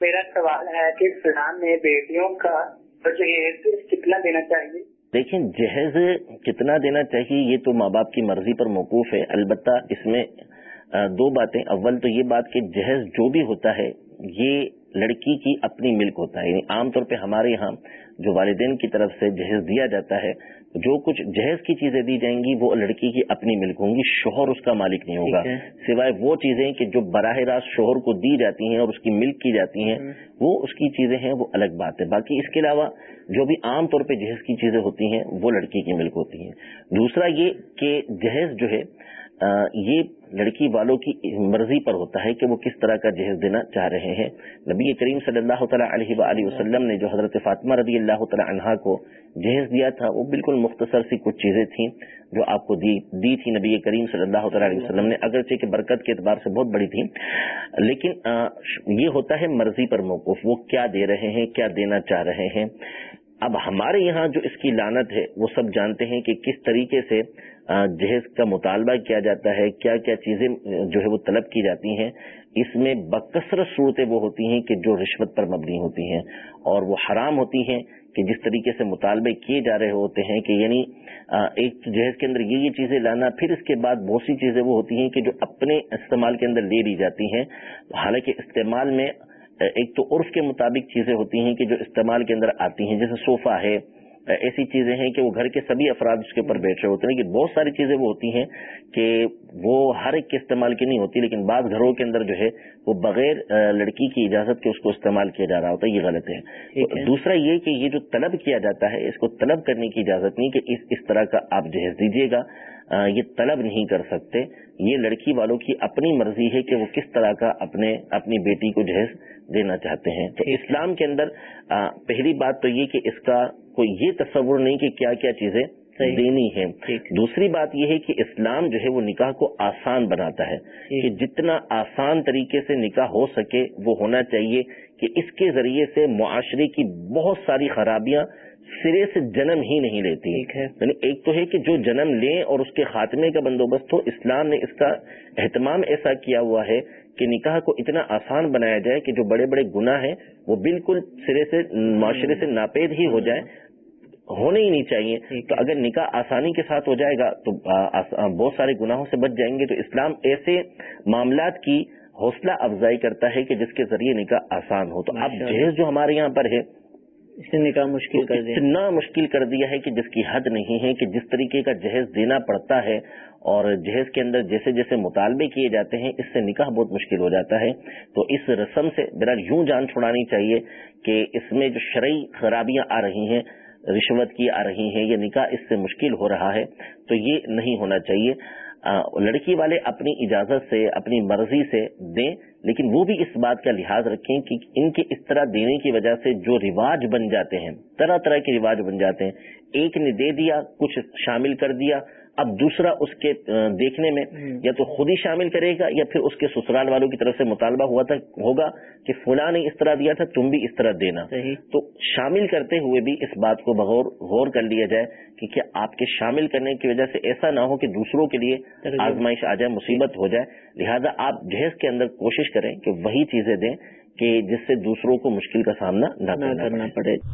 میرا سوال ہے کہ اسلام میں بیٹیوں کا جہیز کتنا دینا چاہیے؟ دیکھیں، جہیز کتنا دینا چاہیے یہ تو ماں باپ کی مرضی پر موقوف ہے۔ البتہ اس میں دو باتیں۔ اول تو یہ بات کہ جہیز جو بھی ہوتا ہے، یہ لڑکی کی اپنی ملک ہوتا ہے۔ یعنی عام طور پہ ہمارے یہاں جو والدین کی طرف سے جہیز دیا جاتا ہے جو کچھ جہیز کی چیزیں دی جائیں گی وہ لڑکی کی اپنی ملک ہوں گی شوہر اس کا مالک نہیں ہوگا۔ سوائے وہ چیزیں کہ جو براہ راست شوہر کو دی جاتی ہیں اور اس کی ملک کی جاتی ہیں وہ اس کی چیزیں ہیں وہ الگ بات ہے۔ باقی اس کے علاوہ جو بھی عام طور پہ جہیز کی چیزیں ہوتی ہیں وہ لڑکی کی ملک ہوتی ہیں۔ دوسرا یہ کہ جہیز جو ہے یہ لڑکی والوں کی مرضی پر ہوتا ہے کہ وہ کس طرح کا جہیز دینا چاہ رہے ہیں۔ نبی کریم صلی اللہ تعالیٰ علیہ وآلہ وسلم نے جو حضرت فاطمہ رضی اللہ تعالیٰ عنہا کو جہیز دیا تھا، وہ بالکل مختصر سی کچھ چیزیں تھیں جو آپ کو دی دی تھی نبی کریم صلی اللہ تعالیٰ علیہ وسلم نے، اگرچہ کہ برکت کے اعتبار سے بہت بڑی تھی لیکن یہ ہوتا ہے مرضی پر موقف وہ کیا دے رہے ہیں، کیا دینا چاہ رہے ہیں۔ اب ہمارے یہاں جو اس کی لانت ہے، وہ سب جانتے ہیں کہ کس طریقے سے جہیز کا مطالبہ کیا جاتا ہے، کیا کیا چیزیں جو ہے وہ طلب کی جاتی ہیں۔ اس میں بکثرت صورتیں وہ ہوتی ہیں کہ جو رشوت پر مبنی ہوتی ہیں۔ اور وہ حرام ہوتی ہیں کہ جس طریقے سے مطالبے کیے جا رہے ہوتے ہیں کہ یعنی ایک جہیز کے اندر یہ یہ چیزیں لانا، پھر اس کے بعد بہت سی چیزیں وہ ہوتی ہیں کہ جو اپنے استعمال کے اندر لے لی جاتی ہیں۔ حالانکہ استعمال میں ایک تو عرف کے مطابق چیزیں ہوتی ہیں کہ جو استعمال کے اندر آتی ہیں جیسے صوفہ ہے ایسی چیزیں ہیں کہ وہ گھر کے سبھی افراد اس کے اوپر بیٹھ رہے ہوتے ہیں لیکن بہت ساری چیزیں وہ ہوتی ہیں کہ وہ ہر ایک کے استعمال کی نہیں ہوتی لیکن بعض گھروں کے اندر جو ہے وہ بغیر لڑکی کی اجازت کے اس کو استعمال کیا جا رہا ہوتا ہے یہ غلط ہے۔ دوسرا یہ کہ یہ جو طلب کیا جاتا ہے اس کو طلب کرنے کی اجازت نہیں کہ اس اس طرح کا آپ جہیز دیجیے گا۔ یہ طلب نہیں کر سکتے۔ یہ لڑکی والوں کی اپنی مرضی ہے کہ وہ کس طرح کا اپنے، اپنی بیٹی کو جہیز دینا چاہتے ہیں۔ تو اسلام کے اندر پہلی بات تو یہ کہ اس کا کوئی یہ تصور نہیں کہ کیا کیا چیزیں دینی ہے۔ دوسری بات یہ ہے کہ اسلام جو ہے وہ نکاح کو آسان بناتا ہے۔ کہ جتنا آسان طریقے سے نکاح ہو سکے وہ ہونا چاہیے کہ اس کے ذریعے سے معاشرے کی بہت ساری خرابیاں سرے سے جنم ہی نہیں لیتی یعنی ایک تو ہے کہ جو جنم لیں اور اس کے خاتمے کا بندوبست ہو اسلام نے اس کا اہتمام ایسا کیا ہوا ہے کہ نکاح کو اتنا آسان بنایا جائے کہ جو بڑے بڑے گناہ ہیں وہ بالکل سرے سے معاشرے سے ناپید ہی ہو جائے ہونے ہی نہیں چاہیے۔ تو اگر نکاح آسانی کے ساتھ ہو جائے گا تو بہت سارے گناہوں سے بچ جائیں گے۔ تو اسلام ایسے معاملات کی حوصلہ افزائی کرتا ہے کہ جس کے ذریعے نکاح آسان ہو۔ تو اب جہیز جو ہمارے یہاں پر ہے اس نے نکاح مشکل کر دیا۔ اتنا مشکل کر دیا ہے کہ جس کی حد نہیں ہے کہ جس طریقے کا جہیز دینا پڑتا ہے اور جہیز کے اندر جیسے جیسے مطالبے کیے جاتے ہیں اس سے نکاح بہت مشکل ہو جاتا ہے۔ تو اس رسم سے میرا یوں جان چھڑانی چاہیے کہ اس میں جو شرعی خرابیاں آ رہی ہیں رشوت کی آ رہی ہیں یا نکاح اس سے مشکل ہو رہا ہے، تو یہ نہیں ہونا چاہیے۔ لڑکی والے اپنی اجازت سے، اپنی مرضی سے دیں، لیکن وہ بھی اس بات کا لحاظ رکھیں کہ ان کے اس طرح دینے کی وجہ سے جو رواج بن جاتے ہیں، طرح طرح کے رواج بن جاتے ہیں۔ ایک نے دے دیا، کچھ شامل کر دیا اب دوسرا اس کے دیکھنے میں یا تو خود ہی شامل کرے گا یا پھر اس کے سسرال والوں کی طرف سے مطالبہ ہوا تھا ہوگا کہ فلاں نے اس طرح دیا تھا تم بھی اس طرح دینا۔ تو شامل کرتے ہوئے بھی اس بات کو بغور غور کر لیا جائے کہ کیا آپ کے شامل کرنے کی وجہ سے ایسا نہ ہو کہ دوسروں کے لیے آزمائش آ جائے مصیبت ہو جائے۔ لہذا آپ جہیز کے اندر کوشش کریں کہ وہی چیزیں دیں کہ جس سے دوسروں کو مشکل کا سامنا نہ کرنا پڑے۔